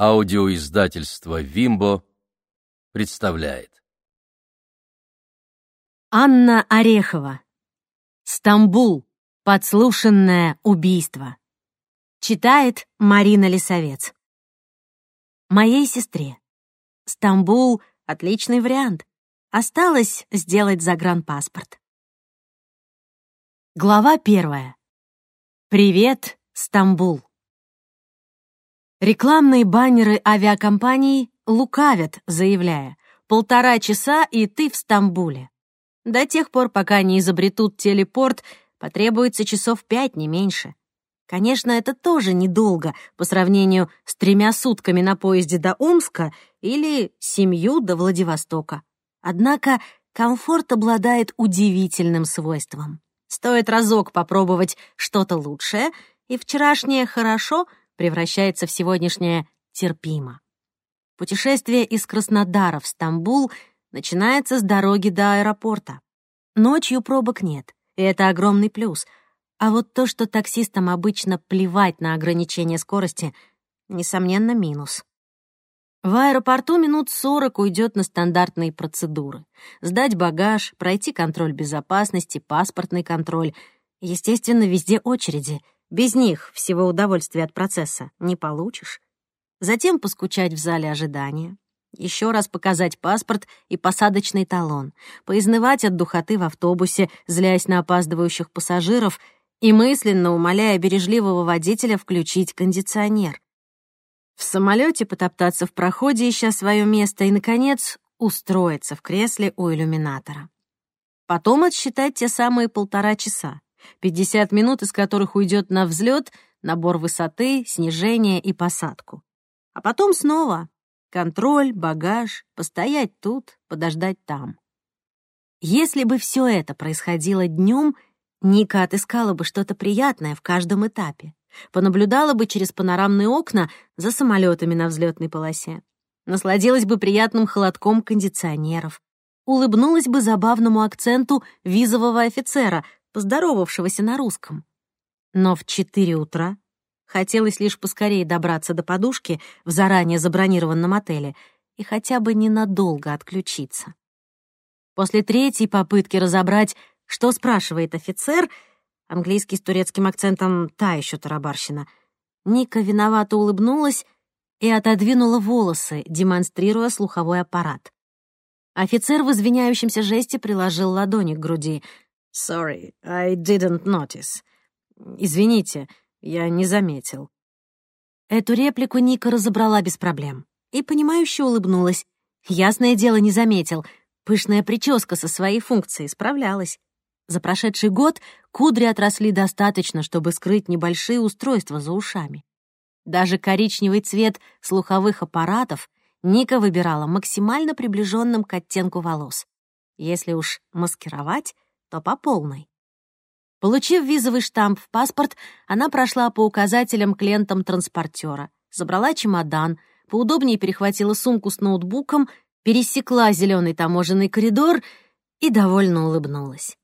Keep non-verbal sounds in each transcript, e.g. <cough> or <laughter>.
Аудиоиздательство «Вимбо» представляет. Анна Орехова. Стамбул. Подслушанное убийство. Читает Марина Лисовец. Моей сестре. Стамбул — отличный вариант. Осталось сделать загранпаспорт. Глава первая. Привет, Стамбул. Рекламные баннеры авиакомпаний лукавят, заявляя «полтора часа, и ты в Стамбуле». До тех пор, пока не изобретут телепорт, потребуется часов пять, не меньше. Конечно, это тоже недолго по сравнению с тремя сутками на поезде до Омска или семью до Владивостока. Однако комфорт обладает удивительным свойством. Стоит разок попробовать что-то лучшее, и вчерашнее «хорошо» превращается в сегодняшнее терпимо. Путешествие из Краснодара в Стамбул начинается с дороги до аэропорта. Ночью пробок нет, и это огромный плюс. А вот то, что таксистам обычно плевать на ограничение скорости, несомненно, минус. В аэропорту минут сорок уйдет на стандартные процедуры. Сдать багаж, пройти контроль безопасности, паспортный контроль. Естественно, везде очереди — без них всего удовольствия от процесса не получишь. Затем поскучать в зале ожидания. Еще раз показать паспорт и посадочный талон. Поизнывать от духоты в автобусе, злясь на опаздывающих пассажиров и мысленно умоляя бережливого водителя включить кондиционер. В самолете потоптаться в проходе, ища свое место, и, наконец, устроиться в кресле у иллюминатора. Потом отсчитать те самые полтора часа. 50 минут из которых уйдет на взлет, набор высоты, снижение и посадку. А потом снова контроль, багаж, постоять тут, подождать там. Если бы все это происходило днем, Ника отыскала бы что-то приятное в каждом этапе, понаблюдала бы через панорамные окна за самолетами на взлетной полосе, насладилась бы приятным холодком кондиционеров, улыбнулась бы забавному акценту визового офицера, поздоровавшегося на русском. Но в четыре утра хотелось лишь поскорее добраться до подушки в заранее забронированном отеле и хотя бы ненадолго отключиться. После третьей попытки разобрать, что спрашивает офицер, английский с турецким акцентом та еще тарабарщина, Ника виновато улыбнулась и отодвинула волосы, демонстрируя слуховой аппарат. Офицер в извиняющемся жесте приложил ладони к груди — «Sorry, I didn't notice. Извините, я не заметил». Эту реплику Ника разобрала без проблем и, понимающе улыбнулась. Ясное дело, не заметил. Пышная прическа со своей функцией справлялась. За прошедший год кудри отросли достаточно, чтобы скрыть небольшие устройства за ушами. Даже коричневый цвет слуховых аппаратов Ника выбирала максимально приближенным к оттенку волос. Если уж маскировать, то по полной. Получив визовый штамп в паспорт, она прошла по указателям к лентам транспортера, забрала чемодан, поудобнее перехватила сумку с ноутбуком, пересекла зеленый таможенный коридор и довольно улыбнулась.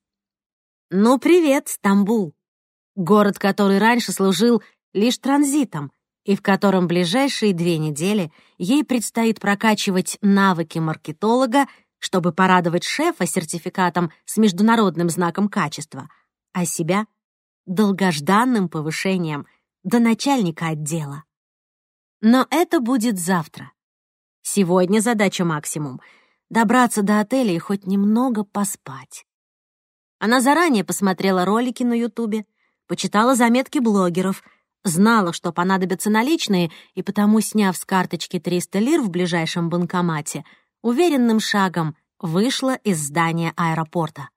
«Ну, привет, Стамбул!» Город, который раньше служил лишь транзитом, и в котором ближайшие две недели ей предстоит прокачивать навыки маркетолога чтобы порадовать шефа сертификатом с международным знаком качества, а себя — долгожданным повышением до начальника отдела. Но это будет завтра. Сегодня задача максимум — добраться до отеля и хоть немного поспать. Она заранее посмотрела ролики на Ютубе, почитала заметки блогеров, знала, что понадобятся наличные, и потому, сняв с карточки 300 лир в ближайшем банкомате — уверенным шагом вышла из здания аэропорта.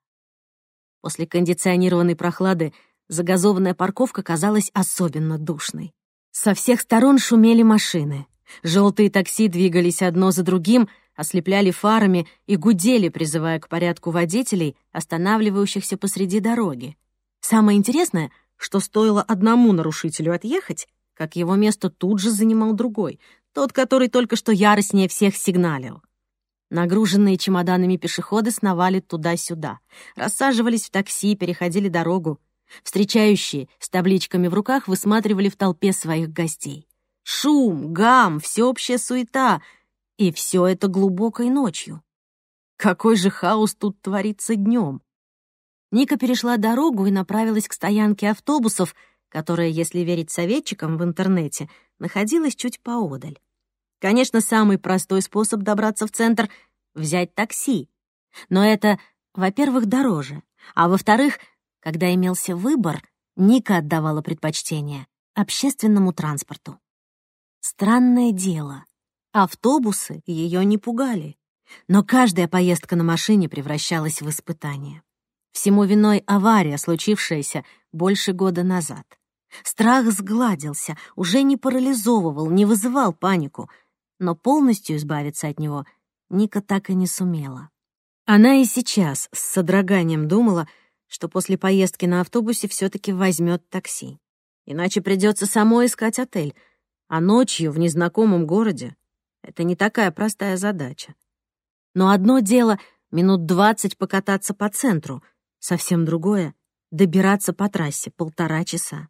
После кондиционированной прохлады загазованная парковка казалась особенно душной. Со всех сторон шумели машины. Желтые такси двигались одно за другим, ослепляли фарами и гудели, призывая к порядку водителей, останавливающихся посреди дороги. Самое интересное, что стоило одному нарушителю отъехать, как его место тут же занимал другой, тот, который только что яростнее всех сигналил. Нагруженные чемоданами пешеходы сновали туда-сюда, рассаживались в такси, переходили дорогу. Встречающие с табличками в руках высматривали в толпе своих гостей. Шум, гам, всеобщая суета. И все это глубокой ночью. Какой же хаос тут творится днем? Ника перешла дорогу и направилась к стоянке автобусов, которая, если верить советчикам в интернете, находилась чуть поодаль. Конечно, самый простой способ добраться в центр — взять такси. Но это, во-первых, дороже, а во-вторых, когда имелся выбор, Ника отдавала предпочтение общественному транспорту. Странное дело, автобусы ее не пугали, но каждая поездка на машине превращалась в испытание. Всему виной авария, случившаяся больше года назад. Страх сгладился, уже не парализовывал, не вызывал панику, но полностью избавиться от него Ника так и не сумела. Она и сейчас с содроганием думала, что после поездки на автобусе все таки возьмет такси. Иначе придется самой искать отель, а ночью в незнакомом городе — это не такая простая задача. Но одно дело — минут двадцать покататься по центру, совсем другое — добираться по трассе полтора часа.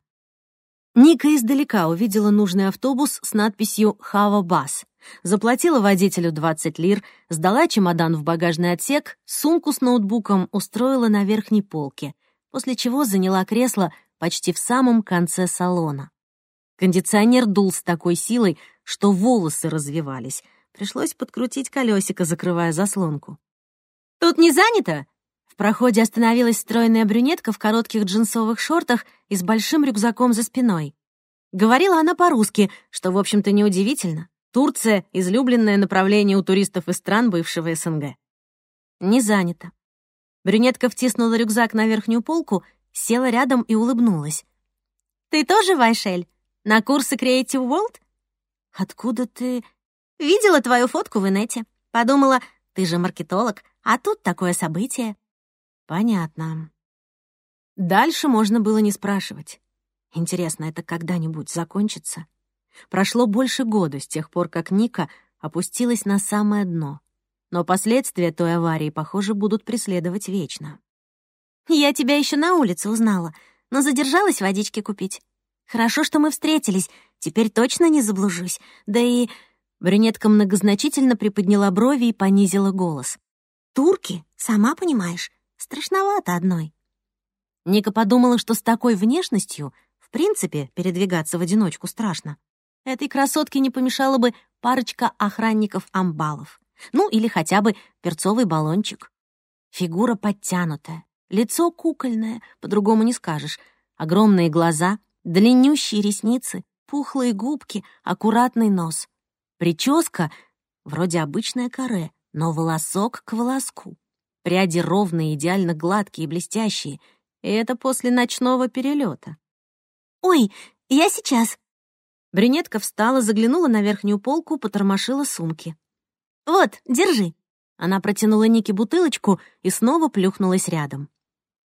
Ника издалека увидела нужный автобус с надписью «Хава Бас», заплатила водителю 20 лир, сдала чемодан в багажный отсек, сумку с ноутбуком устроила на верхней полке, после чего заняла кресло почти в самом конце салона. Кондиционер дул с такой силой, что волосы развивались. Пришлось подкрутить колесико, закрывая заслонку. «Тут не занято?» В проходе остановилась стройная брюнетка в коротких джинсовых шортах и с большим рюкзаком за спиной. Говорила она по-русски, что, в общем-то, неудивительно. Турция — излюбленное направление у туристов из стран бывшего СНГ. Не занято. Брюнетка втиснула рюкзак на верхнюю полку, села рядом и улыбнулась. «Ты тоже, Вайшель? На курсы Creative World?» «Откуда ты...» «Видела твою фотку в инете. Подумала, ты же маркетолог, а тут такое событие». «Понятно». Дальше можно было не спрашивать. Интересно, это когда-нибудь закончится? Прошло больше года с тех пор, как Ника опустилась на самое дно. Но последствия той аварии, похоже, будут преследовать вечно. «Я тебя еще на улице узнала, но задержалась водички купить. Хорошо, что мы встретились, теперь точно не заблужусь. Да и...» Брюнетка многозначительно приподняла брови и понизила голос. «Турки, сама понимаешь, страшновато одной». Ника подумала, что с такой внешностью, в принципе, передвигаться в одиночку страшно. Этой красотке не помешала бы парочка охранников-амбалов. Ну, или хотя бы перцовый баллончик. Фигура подтянутая, лицо кукольное, по-другому не скажешь. Огромные глаза, длиннющие ресницы, пухлые губки, аккуратный нос. Прическа вроде обычная каре, но волосок к волоску. Пряди ровные, идеально гладкие и блестящие. И это после ночного перелета. «Ой, я сейчас!» Брюнетка встала, заглянула на верхнюю полку, потормошила сумки. «Вот, держи». Она протянула Нике бутылочку и снова плюхнулась рядом.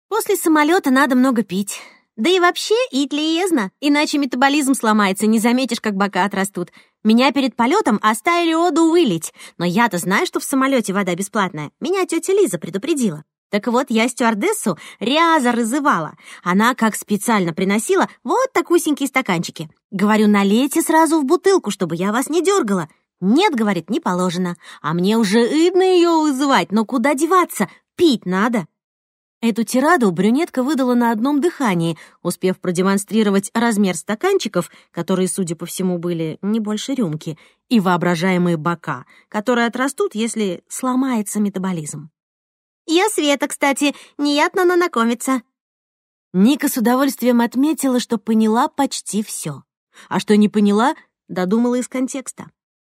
«После самолета надо много пить. Да и вообще, ить лиезно, иначе метаболизм сломается, не заметишь, как бока отрастут. Меня перед полетом оставили оду вылить, но я-то знаю, что в самолете вода бесплатная. Меня тетя Лиза предупредила. Так вот, я стюардессу ряза разывала. Она как специально приносила вот такусенькие стаканчики. Говорю, налейте сразу в бутылку, чтобы я вас не дергала. Нет, говорит, не положено. А мне уже идно ее вызывать, но куда деваться? Пить надо. Эту тираду брюнетка выдала на одном дыхании, успев продемонстрировать размер стаканчиков, которые, судя по всему, были не больше рюмки, и воображаемые бока, которые отрастут, если сломается метаболизм. «Я Света, кстати, неятно нанакомиться». Ника с удовольствием отметила, что поняла почти все. А что не поняла, додумала из контекста.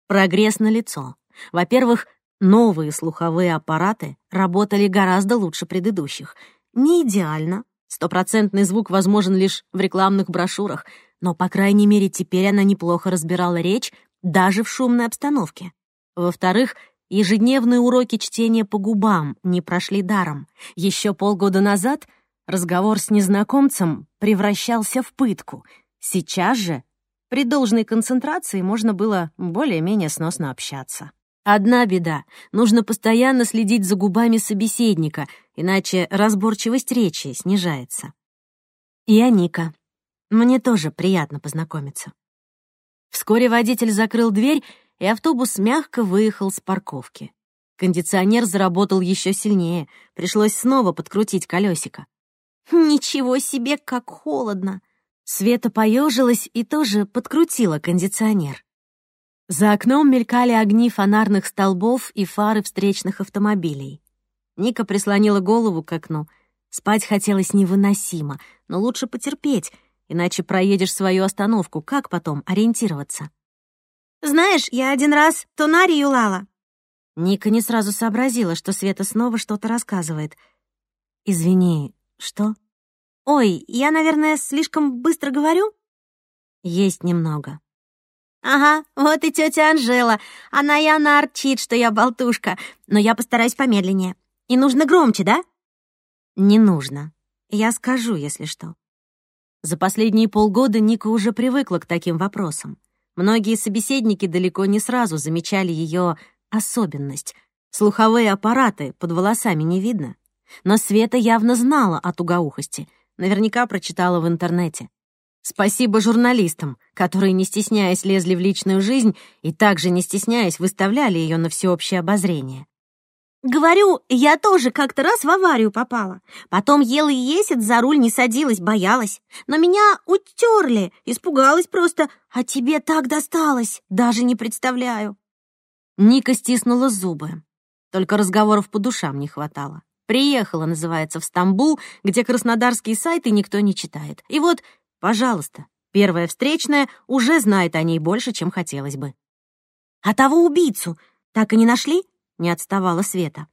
Прогресс на лицо. Во-первых, новые слуховые аппараты работали гораздо лучше предыдущих. Не идеально. Стопроцентный звук возможен лишь в рекламных брошюрах, но, по крайней мере, теперь она неплохо разбирала речь даже в шумной обстановке. Во-вторых, Ежедневные уроки чтения по губам не прошли даром. Еще полгода назад разговор с незнакомцем превращался в пытку. Сейчас же при должной концентрации можно было более-менее сносно общаться. Одна беда — нужно постоянно следить за губами собеседника, иначе разборчивость речи снижается. Я Ника. Мне тоже приятно познакомиться. Вскоре водитель закрыл дверь, и автобус мягко выехал с парковки. Кондиционер заработал еще сильнее, пришлось снова подкрутить колесико. «Ничего себе, как холодно!» Света поежилась и тоже подкрутила кондиционер. За окном мелькали огни фонарных столбов и фары встречных автомобилей. Ника прислонила голову к окну. Спать хотелось невыносимо, но лучше потерпеть, иначе проедешь свою остановку. Как потом ориентироваться? «Знаешь, я один раз тонарию лала». Ника не сразу сообразила, что Света снова что-то рассказывает. «Извини, что?» «Ой, я, наверное, слишком быстро говорю?» «Есть немного». «Ага, вот и тетя Анжела. Она и она арчит, что я болтушка. Но я постараюсь помедленнее. И нужно громче, да?» «Не нужно. Я скажу, если что». За последние полгода Ника уже привыкла к таким вопросам. Многие собеседники далеко не сразу замечали ее особенность. Слуховые аппараты под волосами не видно. Но Света явно знала о тугоухости. Наверняка прочитала в интернете. Спасибо журналистам, которые, не стесняясь, лезли в личную жизнь и также, не стесняясь, выставляли ее на всеобщее обозрение. Говорю, я тоже как-то раз в аварию попала. Потом ела и есит, за руль не садилась, боялась. Но меня утерли, испугалась просто. А тебе так досталось, даже не представляю. Ника стиснула зубы. Только разговоров по душам не хватало. Приехала, называется, в Стамбул, где краснодарские сайты никто не читает. И вот Пожалуйста, первая встречная уже знает о ней больше, чем хотелось бы. «А того убийцу так и не нашли?» — не отставала Света.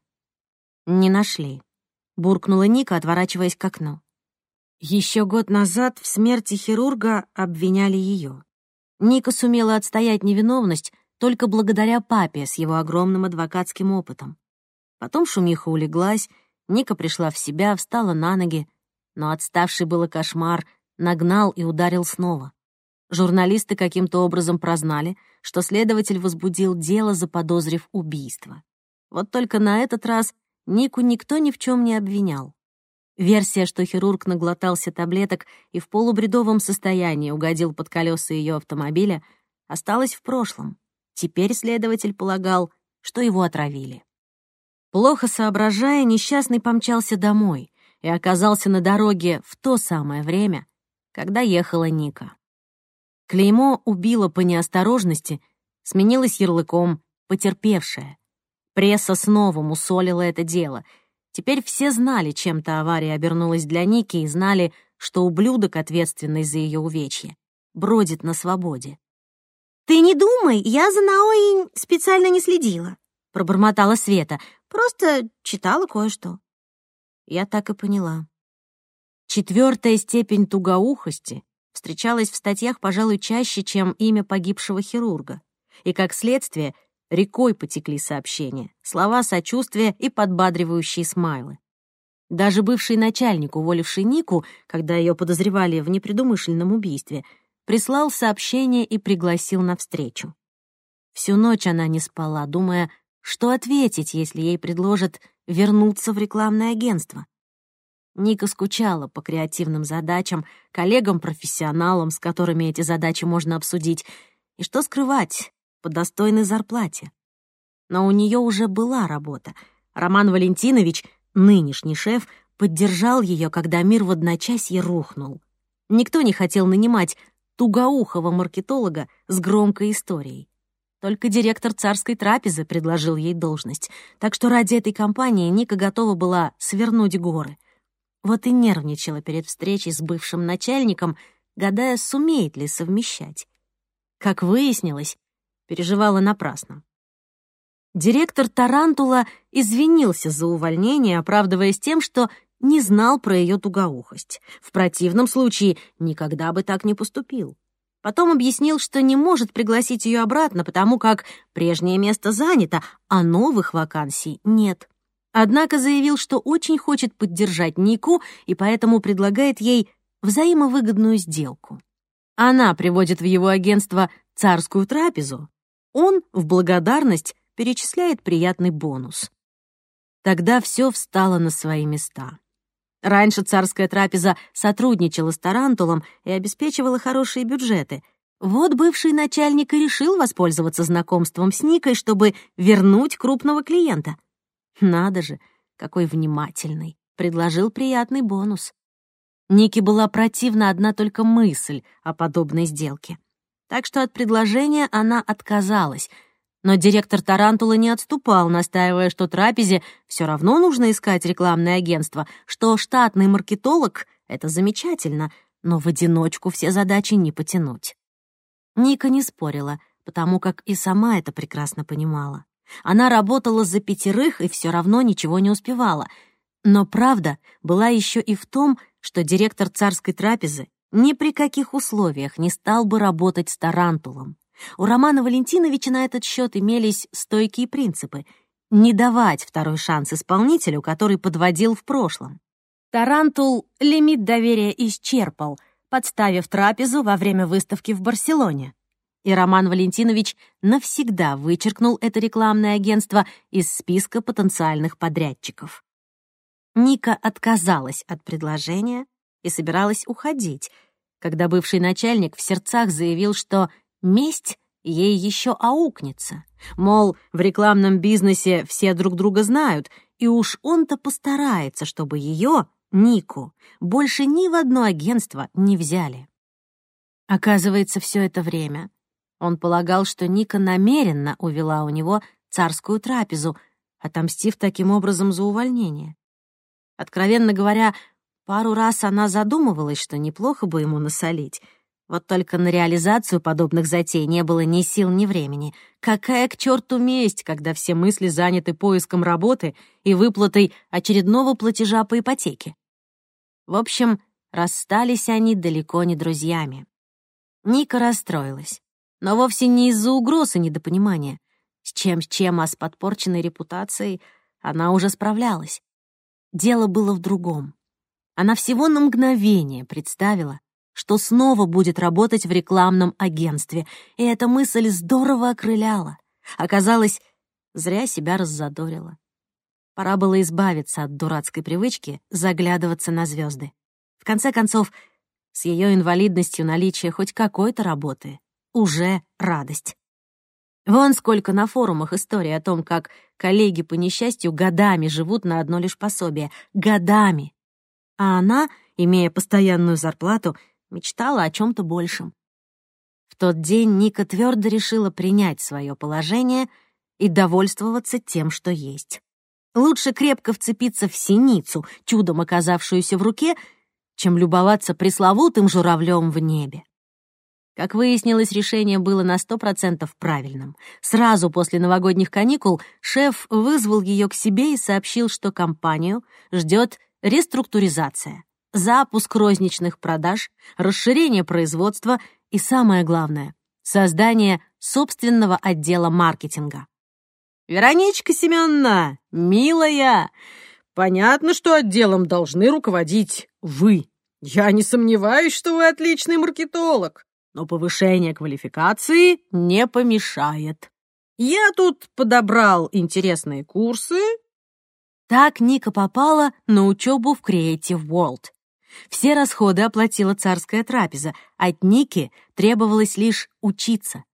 «Не нашли», — буркнула Ника, отворачиваясь к окну. Еще год назад в смерти хирурга обвиняли ее. Ника сумела отстоять невиновность только благодаря папе с его огромным адвокатским опытом. Потом шумиха улеглась, Ника пришла в себя, встала на ноги, но отставший было кошмар нагнал и ударил снова. Журналисты каким-то образом прознали, что следователь возбудил дело, заподозрив убийство. Вот только на этот раз Нику никто ни в чем не обвинял. Версия, что хирург наглотался таблеток и в полубредовом состоянии угодил под колеса ее автомобиля, осталась в прошлом. Теперь следователь полагал, что его отравили. Плохо соображая, несчастный помчался домой и оказался на дороге в то самое время, когда ехала Ника. Клеймо убило по неосторожности, сменилось ярлыком «потерпевшая». Пресса снова мусолила это дело. Теперь все знали, чем та авария обернулась для Ники, и знали, что ублюдок, ответственный за ее увечье, бродит на свободе. «Ты не думай, я за Наои специально не следила», — пробормотала Света. «Просто читала кое-что». Я так и поняла. Четвертая степень тугоухости встречалась в статьях, пожалуй, чаще, чем имя погибшего хирурга. И, как следствие, рекой потекли сообщения, слова сочувствия и подбадривающие смайлы. Даже бывший начальник, уволивший Нику, когда ее подозревали в непредумышленном убийстве, прислал сообщение и пригласил на встречу. Всю ночь она не спала, думая, что ответить, если ей предложат вернуться в рекламное агентство. Ника скучала по креативным задачам, коллегам-профессионалам, с которыми эти задачи можно обсудить, и что скрывать, по достойной зарплате. Но у нее уже была работа. Роман Валентинович, нынешний шеф, поддержал ее, когда мир в одночасье рухнул. Никто не хотел нанимать тугоухого маркетолога с громкой историей. Только директор царской трапезы предложил ей должность, так что ради этой компании Ника готова была свернуть горы — вот и нервничала перед встречей с бывшим начальником, гадая, сумеет ли совмещать. Как выяснилось, переживала напрасно. Директор Тарантула извинился за увольнение, оправдываясь тем, что не знал про ее тугоухость. В противном случае никогда бы так не поступил. Потом объяснил, что не может пригласить ее обратно, потому как прежнее место занято, а новых вакансий нет. Однако заявил, что очень хочет поддержать Нику и поэтому предлагает ей взаимовыгодную сделку. Она приводит в его агентство царскую трапезу, он в благодарность перечисляет приятный бонус. Тогда все встало на свои места. Раньше царская трапеза сотрудничала с Тарантулом и обеспечивала хорошие бюджеты. Вот бывший начальник и решил воспользоваться знакомством с Никой, чтобы вернуть крупного клиента. Надо же, какой внимательный. Предложил приятный бонус. Нике была противна одна только мысль о подобной сделке. Так что от предложения она отказалась. Но директор Тарантула не отступал, настаивая, что трапезе все равно нужно искать рекламное агентство, что штатный маркетолог — это замечательно, но в одиночку все задачи не потянуть. Ника не спорила, потому как и сама это прекрасно понимала. Она работала за пятерых и все равно ничего не успевала. Но правда была еще и в том, что директор царской трапезы ни при каких условиях не стал бы работать с тарантулом. У Романа Валентиновича на этот счет имелись стойкие принципы — не давать второй шанс исполнителю, который подводил в прошлом. Тарантул лимит доверия исчерпал — подставив трапезу во время выставки в Барселоне. И Роман Валентинович навсегда вычеркнул это рекламное агентство из списка потенциальных подрядчиков. Ника отказалась от предложения и собиралась уходить, когда бывший начальник в сердцах заявил, что месть ей еще аукнется. Мол, в рекламном бизнесе все друг друга знают, и уж он-то постарается, чтобы ее Нику больше ни в одно агентство не взяли. Оказывается, все это время он полагал, что Ника намеренно увела у него царскую трапезу, отомстив таким образом за увольнение. Откровенно говоря, пару раз она задумывалась, что неплохо бы ему насолить. Вот только на реализацию подобных затей не было ни сил, ни времени. Какая к черту месть, когда все мысли заняты поиском работы и выплатой очередного платежа по ипотеке? В общем, расстались они далеко не друзьями. Ника расстроилась, но вовсе не из-за угроз и недопонимания. С чем-с чем, а с подпорченной репутацией она уже справлялась. Дело было в другом. Она всего на мгновение представила, что снова будет работать в рекламном агентстве, и эта мысль здорово окрыляла. Оказалось, зря себя раззадорила. Пора было избавиться от дурацкой привычки заглядываться на звезды. В конце концов, с ее инвалидностью наличие хоть какой-то работы — уже радость. Вон сколько на форумах историй о том, как коллеги по несчастью годами живут на одно лишь пособие. Годами! А она, имея постоянную зарплату, мечтала о чем то большем. В тот день Ника твердо решила принять свое положение и довольствоваться тем, что есть. Лучше крепко вцепиться в синицу, чудом оказавшуюся в руке, чем любоваться пресловутым журавлем в небе. Как выяснилось, решение было на сто процентов правильным. Сразу после новогодних каникул шеф вызвал ее к себе и сообщил, что компанию ждет реструктуризация, запуск розничных продаж, расширение производства и, самое главное, создание собственного отдела маркетинга. «Вероничка Семеновна, милая, понятно, что отделом должны руководить вы. Я не сомневаюсь, что вы отличный маркетолог, но повышение квалификации не помешает. Я тут подобрал интересные курсы». Так Ника попала на учебу в Creative World. Все расходы оплатила царская трапеза, от Ники требовалось лишь учиться.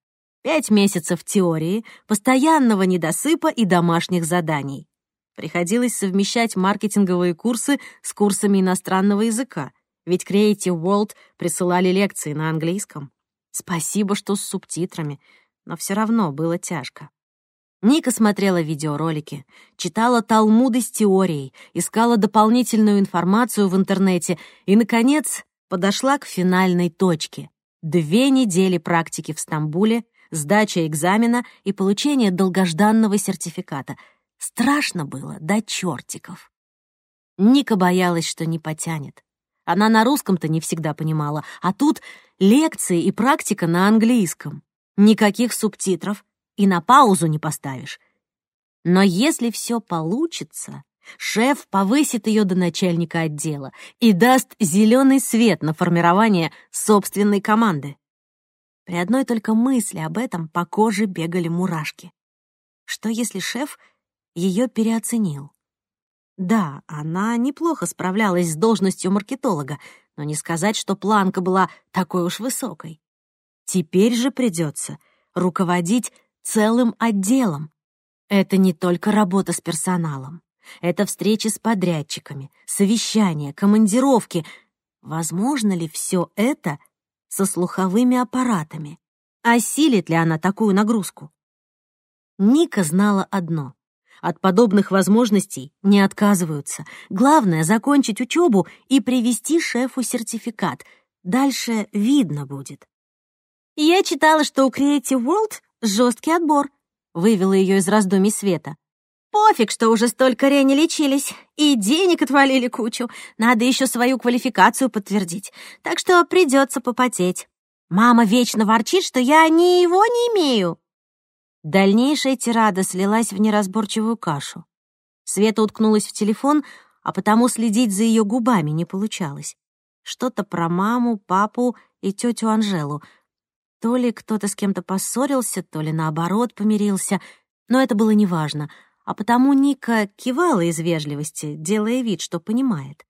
Пять месяцев теории, постоянного недосыпа и домашних заданий. Приходилось совмещать маркетинговые курсы с курсами иностранного языка, ведь Creative World присылали лекции на английском. Спасибо, что с субтитрами, но все равно было тяжко. Ника смотрела видеоролики, читала талмуды с теорией, искала дополнительную информацию в интернете и, наконец, подошла к финальной точке. Две недели практики в Стамбуле — сдача экзамена и получение долгожданного сертификата. Страшно было до чертиков. Ника боялась, что не потянет. Она на русском-то не всегда понимала, а тут лекции и практика на английском. Никаких субтитров и на паузу не поставишь. Но если все получится, шеф повысит ее до начальника отдела и даст зеленый свет на формирование собственной команды. При одной только мысли об этом по коже бегали мурашки. Что если шеф ее переоценил? Да, она неплохо справлялась с должностью маркетолога, но не сказать, что планка была такой уж высокой. Теперь же придется руководить целым отделом. Это не только работа с персоналом. Это встречи с подрядчиками, совещания, командировки. Возможно ли все это со слуховыми аппаратами? Осилит ли она такую нагрузку? Ника знала одно. От подобных возможностей не отказываются. Главное — закончить учебу и привести шефу сертификат. Дальше видно будет. «Я читала, что у Creative World жесткий отбор», — вывела ее из раздумий Света. «Пофиг, что уже столько рени лечились, и денег отвалили кучу. Надо еще свою квалификацию подтвердить, так что придется попотеть. Мама вечно ворчит, что я ни его не имею». Дальнейшая тирада слилась в неразборчивую кашу. Света уткнулась в телефон, а потому следить за ее губами не получалось. Что-то про маму, папу и тетю Анжелу. То ли кто-то с кем-то поссорился, то ли наоборот помирился, но это было неважно, а потому Ника кивала из вежливости, делая вид, что понимает.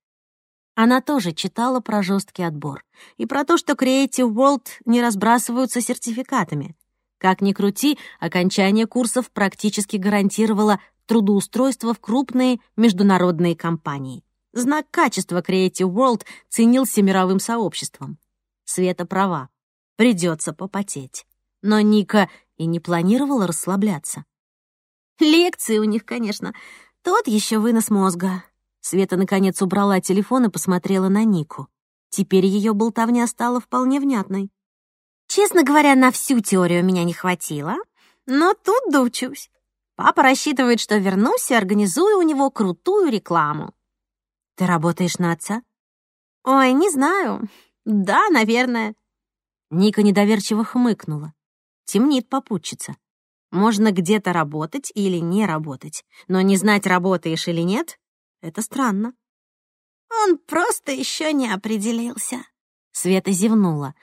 Она тоже читала про жесткий отбор и про то, что Creative World не разбрасываются сертификатами. Как ни крути, окончание курсов практически гарантировало трудоустройство в крупные международные компании. Знак качества Creative World ценился мировым сообществом. Света права. Придется попотеть. Но Ника и не планировала расслабляться. Лекции у них, конечно, тот еще вынос мозга. Света, наконец, убрала телефон и посмотрела на Нику. Теперь ее болтовня стала вполне внятной. Честно говоря, на всю теорию меня не хватило, но тут доучусь. Папа рассчитывает, что вернусь и организую у него крутую рекламу. Ты работаешь на отца? Ой, не знаю. Да, наверное. Ника недоверчиво хмыкнула. Темнит попутчица. Можно где-то работать или не работать, но не знать, работаешь или нет, это странно. Он просто еще не определился. Света зевнула.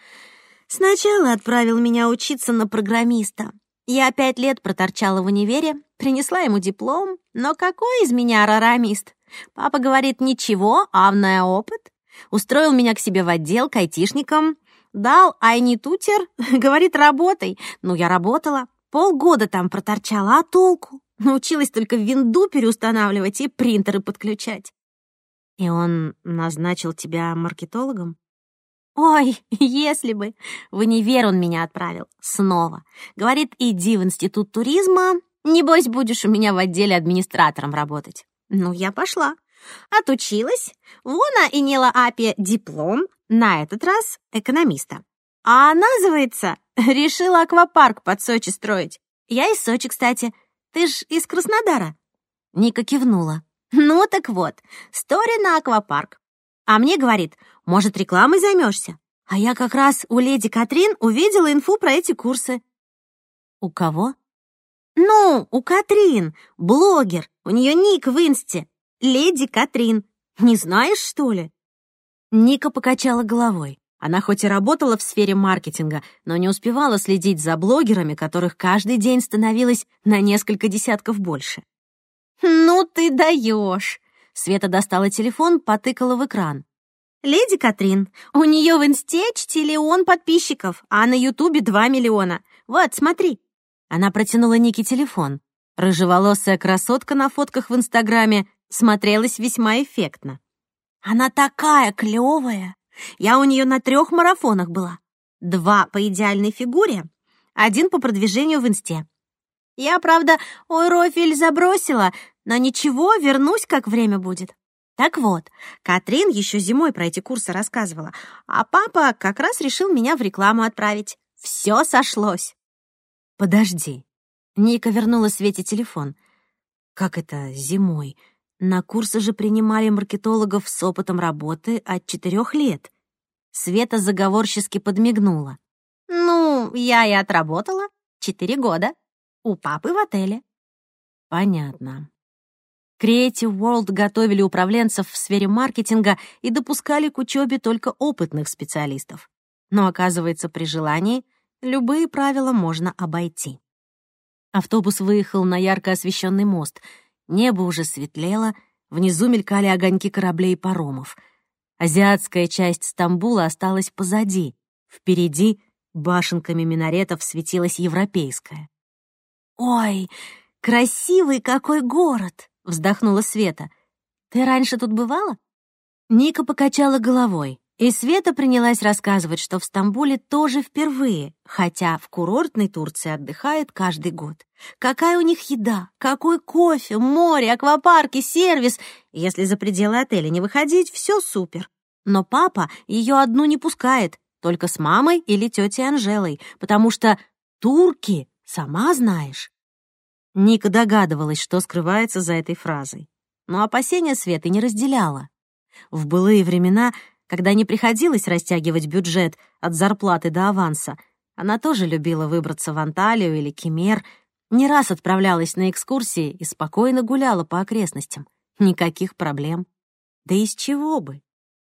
Сначала отправил меня учиться на программиста. Я пять лет проторчала в универе, принесла ему диплом, но какой из меня рарамист? Папа говорит, ничего, авная опыт. Устроил меня к себе в отдел к айтишникам. Дал айни тутер, <laughs> говорит, работай. Ну, я работала. Полгода там проторчала, а толку? Научилась только винду переустанавливать и принтеры подключать. И он назначил тебя маркетологом? Ой, <laughs> если бы. В универ он меня отправил. Снова. Говорит, иди в институт туризма. Небось, будешь у меня в отделе администратором работать. Ну, я пошла. Отучилась. Вон и Нила Апия диплом. На этот раз экономиста. А называется, <laughs> решила аквапарк под Сочи строить. Я из Сочи, кстати. Ты ж из Краснодара. Ника кивнула. Ну так вот, стори на аквапарк. А мне говорит, может, рекламой займешься? А я как раз у леди Катрин увидела инфу про эти курсы. У кого? Ну, у Катрин, блогер. У нее ник в инсте. Леди Катрин. Не знаешь, что ли? Ника покачала головой. Она хоть и работала в сфере маркетинга, но не успевала следить за блогерами, которых каждый день становилось на несколько десятков больше. «Ну ты даешь!» Света достала телефон, потыкала в экран. «Леди Катрин, у нее в инсте чтиллион подписчиков, а на ютубе два миллиона. Вот, смотри». Она протянула Нике телефон. Рыжеволосая красотка на фотках в Инстаграме смотрелась весьма эффектно. «Она такая клевая! Я у нее на трех марафонах была. Два по идеальной фигуре, один по продвижению в инсте. Я, правда, ой, забросила, но ничего, вернусь, как время будет. Так вот, Катрин еще зимой про эти курсы рассказывала, а папа как раз решил меня в рекламу отправить. Все сошлось. Подожди. Ника вернула Свете телефон. Как это зимой? На курсы же принимали маркетологов с опытом работы от четырех лет. Света заговорчески подмигнула. «Ну, я и отработала. Четыре года. У папы в отеле». «Понятно. Creative World готовили управленцев в сфере маркетинга и допускали к учебе только опытных специалистов. Но, оказывается, при желании любые правила можно обойти. Автобус выехал на ярко освещенный мост. Небо уже светлело, внизу мелькали огоньки кораблей и паромов. Азиатская часть Стамбула осталась позади. Впереди Башенками минаретов светилась европейская. «Ой, красивый какой город!» — вздохнула Света. «Ты раньше тут бывала?» Ника покачала головой, и Света принялась рассказывать, что в Стамбуле тоже впервые, хотя в курортной Турции отдыхает каждый год. Какая у них еда, какой кофе, море, аквапарки, сервис. Если за пределы отеля не выходить, все супер. Но папа ее одну не пускает, только с мамой или тетей Анжелой, потому что турки, сама знаешь. Ника догадывалась, что скрывается за этой фразой, но опасения Светы не разделяла. В былые времена, когда не приходилось растягивать бюджет от зарплаты до аванса, она тоже любила выбраться в Анталию или Кемер, не раз отправлялась на экскурсии и спокойно гуляла по окрестностям. Никаких проблем. Да из чего бы?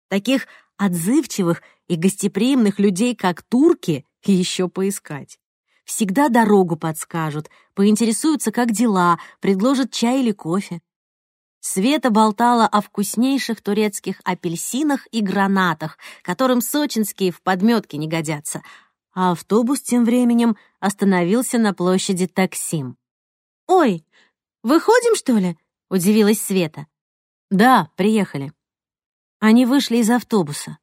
Таких отзывчивых и гостеприимных людей, как турки, еще поискать. Всегда дорогу подскажут, поинтересуются, как дела, предложат чай или кофе. Света болтала о вкуснейших турецких апельсинах и гранатах, которым сочинские в подметке не годятся, а автобус тем временем остановился на площади Таксим. «Ой, выходим, что ли?» — удивилась Света. «Да, приехали». Они вышли из автобуса.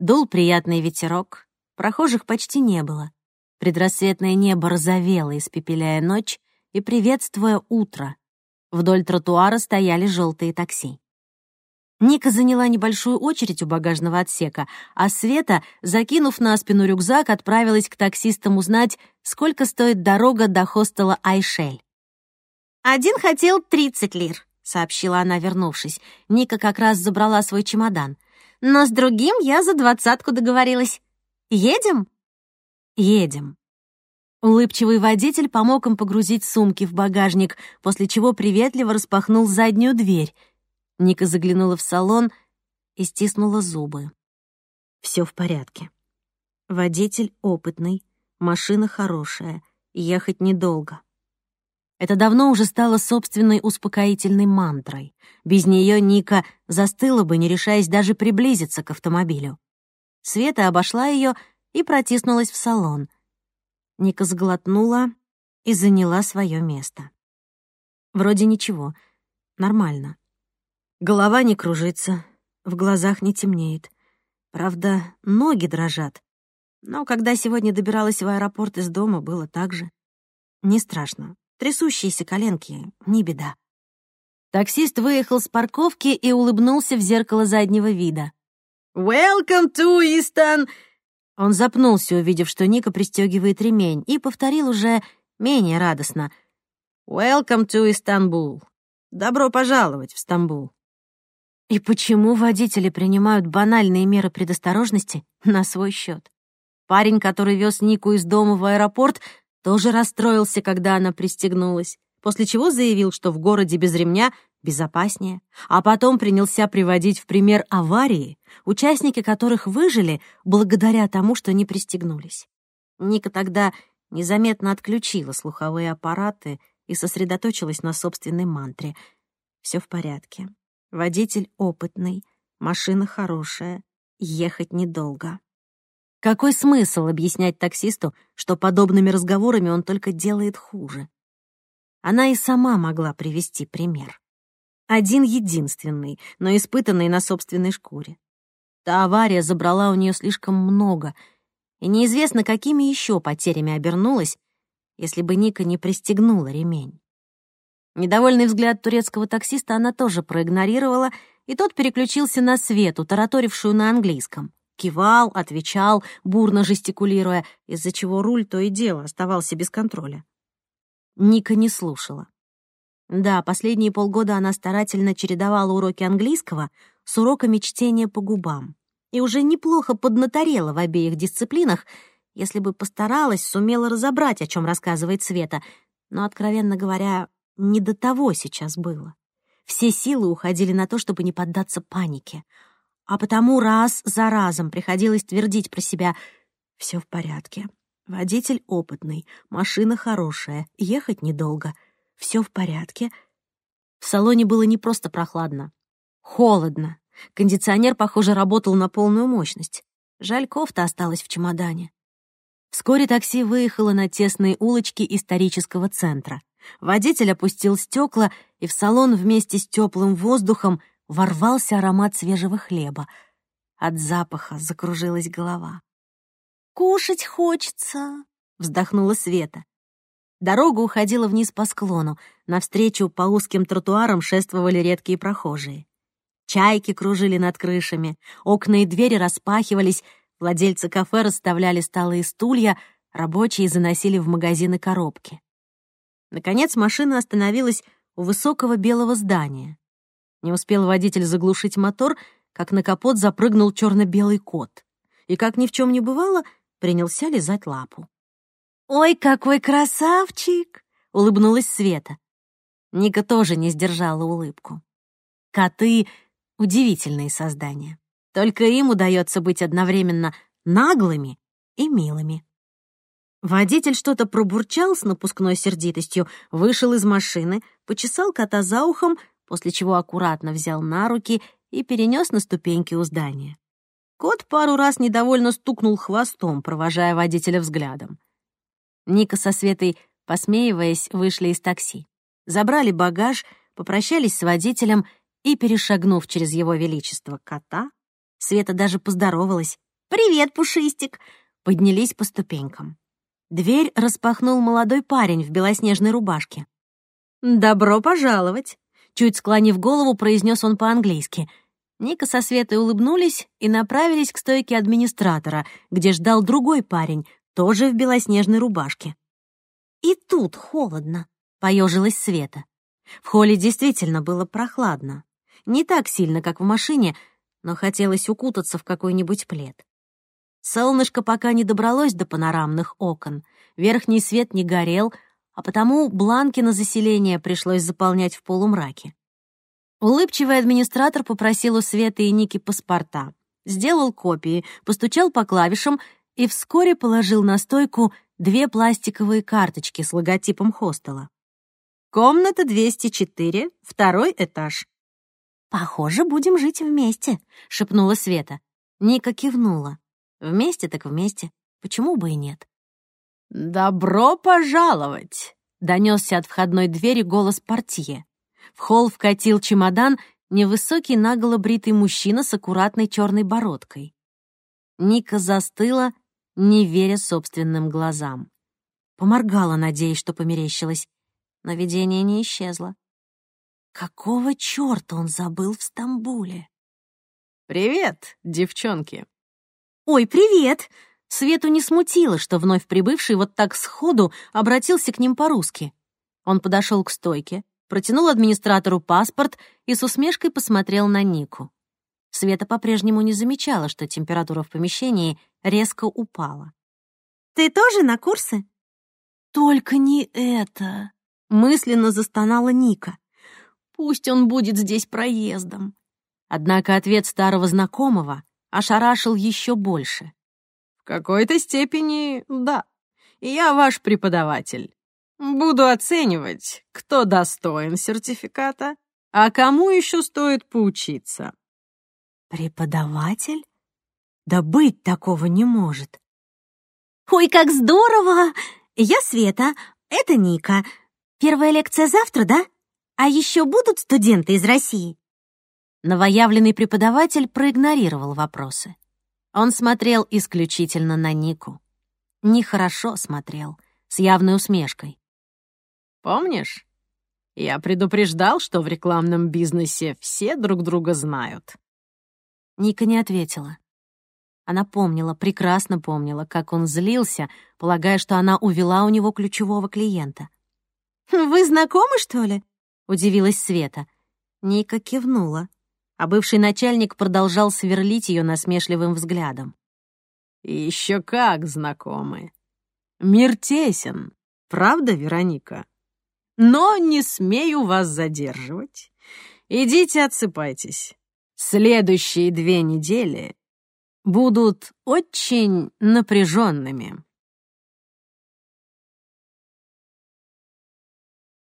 Дул приятный ветерок, прохожих почти не было. Предрассветное небо розовело, испепеляя ночь и приветствуя утро. Вдоль тротуара стояли желтые такси. Ника заняла небольшую очередь у багажного отсека, а Света, закинув на спину рюкзак, отправилась к таксистам узнать, сколько стоит дорога до хостела Айшель. «Один хотел 30 лир», — сообщила она, вернувшись. Ника как раз забрала свой чемодан. «Но с другим я за двадцатку договорилась. Едем?» «Едем». Улыбчивый водитель помог им погрузить сумки в багажник, после чего приветливо распахнул заднюю дверь. Ника заглянула в салон и стиснула зубы. Все в порядке. Водитель опытный, машина хорошая, ехать недолго. Это давно уже стало собственной успокоительной мантрой. Без нее Ника застыла бы, не решаясь даже приблизиться к автомобилю. Света обошла ее и протиснулась в салон. Ника сглотнула и заняла свое место. Вроде ничего, нормально. Голова не кружится, в глазах не темнеет. Правда, ноги дрожат. Но когда сегодня добиралась в аэропорт из дома, было так же. Не страшно. Трясущиеся коленки — не беда. Таксист выехал с парковки и улыбнулся в зеркало заднего вида. «Welcome to Easton он запнулся, увидев, что Ника пристегивает ремень, и повторил уже менее радостно. «Welcome to Istanbul. Добро пожаловать в Стамбул». И почему водители принимают банальные меры предосторожности на свой счет? Парень, который вез Нику из дома в аэропорт, тоже расстроился, когда она пристегнулась, после чего заявил, что в городе без ремня безопаснее, а потом принялся приводить в пример аварии, участники которых выжили благодаря тому, что не пристегнулись. Ника тогда незаметно отключила слуховые аппараты и сосредоточилась на собственной мантре. Все в порядке. Водитель опытный, машина хорошая, ехать недолго. Какой смысл объяснять таксисту, что подобными разговорами он только делает хуже? Она и сама могла привести пример. Один единственный, но испытанный на собственной шкуре. Та авария забрала у нее слишком много, и неизвестно, какими еще потерями обернулась, если бы Ника не пристегнула ремень. Недовольный взгляд турецкого таксиста она тоже проигнорировала, и тот переключился на Свету, тараторившую на английском. Кивал, отвечал, бурно жестикулируя, из-за чего руль то и дело оставался без контроля. Ника не слушала. Да, последние полгода она старательно чередовала уроки английского с уроками чтения по губам и уже неплохо поднаторела в обеих дисциплинах, если бы постаралась, сумела разобрать, о чем рассказывает Света, но, откровенно говоря, не до того сейчас было. Все силы уходили на то, чтобы не поддаться панике, а потому раз за разом приходилось твердить про себя «все в порядке». Водитель опытный, машина хорошая, ехать недолго — все в порядке. В салоне было не просто прохладно. Холодно. Кондиционер, похоже, работал на полную мощность. Жаль, кофта осталась в чемодане. Вскоре такси выехало на тесные улочки исторического центра. Водитель опустил стекла, и в салон вместе с теплым воздухом ворвался аромат свежего хлеба. От запаха закружилась голова. «Кушать хочется», — вздохнула Света. Дорога уходила вниз по склону. Навстречу по узким тротуарам шествовали редкие прохожие. Чайки кружили над крышами, окна и двери распахивались, владельцы кафе расставляли столы и стулья, рабочие заносили в магазины коробки. Наконец машина остановилась у высокого белого здания. Не успел водитель заглушить мотор, как на капот запрыгнул черно-белый кот. И, как ни в чем не бывало, принялся лизать лапу. «Ой, какой красавчик!» — улыбнулась Света. Ника тоже не сдержала улыбку. Коты — удивительные создания. Только им удается быть одновременно наглыми и милыми. Водитель что-то пробурчал с напускной сердитостью, вышел из машины, почесал кота за ухом, после чего аккуратно взял на руки и перенес на ступеньки у здания. Кот пару раз недовольно стукнул хвостом, провожая водителя взглядом. Ника со Светой, посмеиваясь, вышли из такси. Забрали багаж, попрощались с водителем и, перешагнув через его величество кота, Света даже поздоровалась. «Привет, Пушистик!» Поднялись по ступенькам. Дверь распахнул молодой парень в белоснежной рубашке. «Добро пожаловать!» Чуть склонив голову, произнес он по-английски. Ника со Светой улыбнулись и направились к стойке администратора, где ждал другой парень, тоже в белоснежной рубашке. «И тут холодно», — поежилась Света. В холле действительно было прохладно. Не так сильно, как в машине, но хотелось укутаться в какой-нибудь плед. Солнышко пока не добралось до панорамных окон, верхний свет не горел, а потому бланки на заселение пришлось заполнять в полумраке. Улыбчивый администратор попросил у Светы и Ники паспорта, сделал копии, постучал по клавишам и вскоре положил на стойку две пластиковые карточки с логотипом хостела. «Комната 204, второй этаж». «Похоже, будем жить вместе», — шепнула Света. Ника кивнула. Вместе так вместе. Почему бы и нет? «Добро пожаловать!» — донесся от входной двери голос портье. В холл вкатил чемодан невысокий наголо бритый мужчина с аккуратной черной бородкой. Ника застыла, не веря собственным глазам. Поморгала, надеясь, что померещилась, но видение не исчезло. Какого черта он забыл в Стамбуле? «Привет, девчонки!» «Ой, привет!» Свету не смутило, что вновь прибывший вот так сходу обратился к ним по-русски. Он подошел к стойке, протянул администратору паспорт и с усмешкой посмотрел на Нику. Света по-прежнему не замечала, что температура в помещении резко упала. «Ты тоже на курсы?» «Только не это!» — мысленно застонала Ника. «Пусть он будет здесь проездом». Однако ответ старого знакомого ошарашил еще больше. «В какой-то степени да. Я ваш преподаватель. Буду оценивать, кто достоин сертификата, а кому еще стоит поучиться». «Преподаватель? Да быть такого не может». «Ой, как здорово! Я Света, это Ника. Первая лекция завтра, да? А еще будут студенты из России?» Новоявленный преподаватель проигнорировал вопросы. Он смотрел исключительно на Нику. Нехорошо смотрел, с явной усмешкой. «Помнишь, я предупреждал, что в рекламном бизнесе все друг друга знают». Ника не ответила. Она помнила, прекрасно помнила, как он злился, полагая, что она увела у него ключевого клиента. «Вы знакомы, что ли?» — удивилась Света. Ника кивнула а бывший начальник продолжал сверлить ее насмешливым взглядом. Еще как знакомы. Мир тесен, правда, Вероника? Но не смею вас задерживать. Идите отсыпайтесь. Следующие две недели будут очень напряженными.